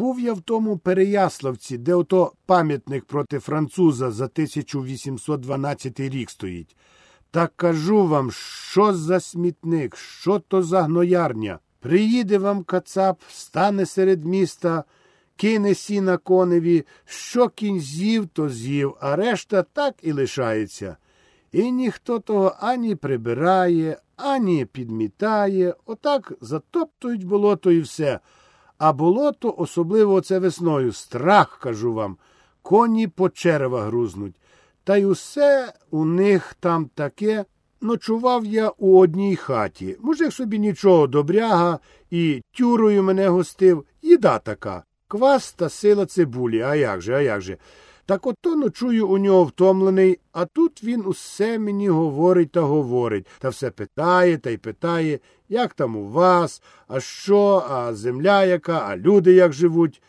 Був я в тому Переяславці, де ото пам'ятник проти француза за 1812 рік стоїть. Так кажу вам, що за смітник, що то за гноярня. Приїде вам кацап, стане серед міста, кине сіна коневі, що кінь з'їв, то з'їв, а решта так і лишається. І ніхто того ані прибирає, ані підмітає, отак затоптують болото і все. А було то особливо оце весною, страх, кажу вам, коні по черева грузнуть. Та й усе у них там таке. Ночував я у одній хаті. Мужик собі нічого добряга і тюрою мене гостив. Їда така. Квас та сила цибулі. А як же, а як же? Так ото ночую у нього втомлений, а тут він усе мені говорить та говорить, та все питає та й питає, як там у вас, а що, а земля яка, а люди як живуть.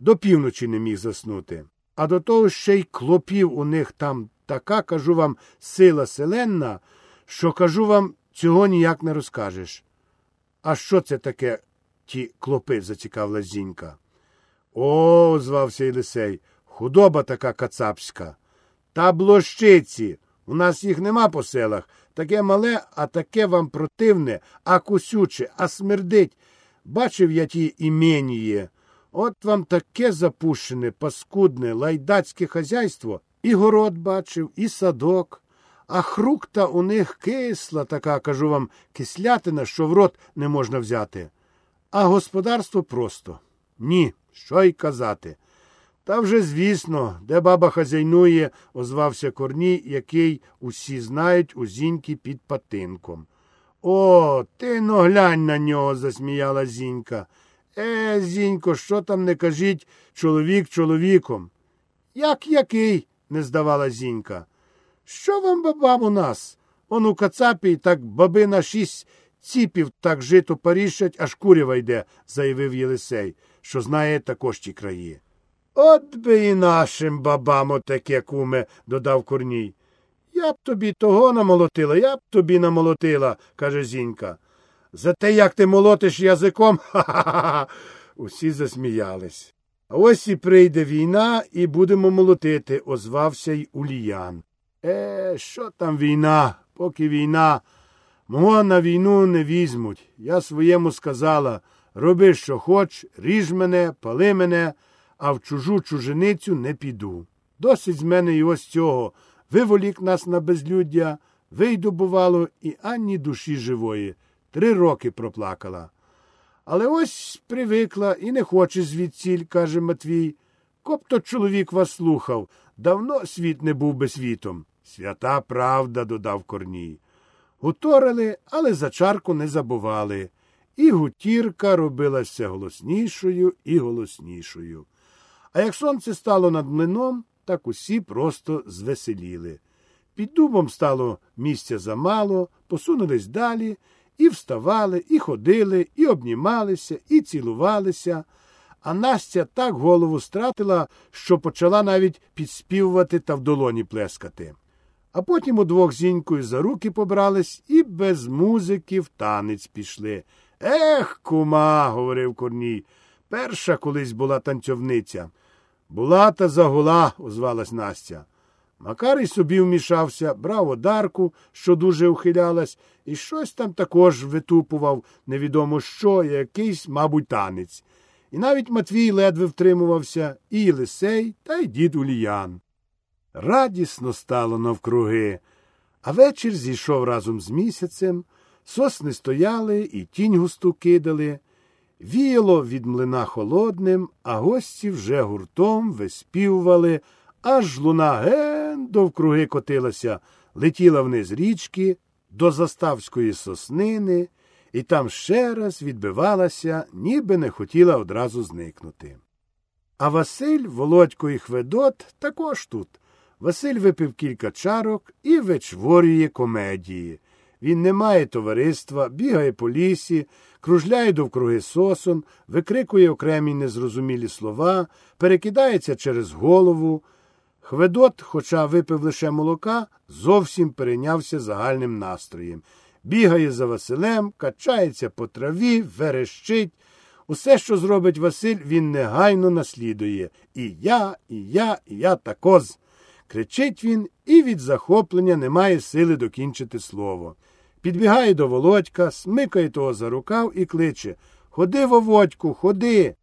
До півночі не міг заснути. А до того ще й клопів у них там така, кажу вам, сила селенна, що кажу вам, цього ніяк не розкажеш. А що це таке, ті клопи, зацікавила зінька. О, звався Єлисей, худоба така кацапська. Та блощиці. У нас їх нема по селах. Таке мале, а таке вам противне, а кусюче, а смердить. Бачив я ті іменіє. От вам таке запущене, паскудне, лайдацьке хазяйство. І город бачив, і садок. А хрукта у них кисла така, кажу вам, кислятина, що в рот не можна взяти. А господарство просто. Ні, що й казати. Та вже, звісно, де баба хазяйнує, озвався Корній, який усі знають у зіньки під патинком. О, ти но глянь на нього, засміяла зінька. Е, зінько, що там не кажіть чоловік чоловіком? Як який? не здавала зінька. Що вам, бабам, у нас? Он у кацапі так баби на шість ціпів так жито паріщать, аж курява йде, заявив Єлисей, що знає також ті краї. От би і нашим бабам отаке, куме, додав Корній. Я б тобі того намолотила, я б тобі намолотила, каже зінька. За те, як ти молотиш язиком, ха-ха-ха. Усі засміялись. А ось і прийде війна, і будемо молотити, озвався й Уліян. Е, що там війна, поки війна. Мого на війну не візьмуть. Я своєму сказала роби, що хоч, ріж мене, пали мене, а в чужу чужиницю не піду. Досить з мене і ось цього. Виволік нас на безлюддя, вийду, бувало, і ані душі живої. Три роки проплакала. Але ось привикла і не хоче звідсіль, каже Матвій. Копто чоловік вас слухав. Давно світ не був би світом. Свята правда, додав Корній. Гуторили, але за чарку не забували. І гутірка робилася голоснішою і голоснішою. А як сонце стало над млином, так усі просто звеселіли. Під дубом стало місця замало, посунулись далі, і вставали, і ходили, і обнімалися, і цілувалися. А Настя так голову стратила, що почала навіть підспівувати та в долоні плескати. А потім удвох зінькою за руки побрались і без музики в танець пішли. Ех, кума, говорив Корній. Перша колись була танцьовниця. Була та загула, озвалась Настя. Макар і собі вмішався, брав одарку, що дуже ухилялась, і щось там також витупував, невідомо що, якийсь, мабуть, танець. І навіть Матвій ледве втримувався, і Єлисей, та й дід Уліян. Радісно стало навкруги, а вечір зійшов разом з місяцем, сосни стояли і тінь густу кидали. Віяло від млина холодним, а гості вже гуртом виспівували, аж луна ген довкруги котилася, летіла вниз річки до заставської соснини, і там ще раз відбивалася, ніби не хотіла одразу зникнути. А Василь, Володько і Хведот також тут. Василь випив кілька чарок і вичворює комедії. Він не має товариства, бігає по лісі, кружляє довкруги сосон, викрикує окремі незрозумілі слова, перекидається через голову. Хведот, хоча випив лише молока, зовсім перейнявся загальним настроєм. Бігає за Василем, качається по траві, верещить. Усе, що зробить Василь, він негайно наслідує. І я, і я, і я такоз. Кричить він і від захоплення не має сили докінчити слово. Підбігає до володька, смикає того за рукав і кличе Ходи, Воводьку, ходи.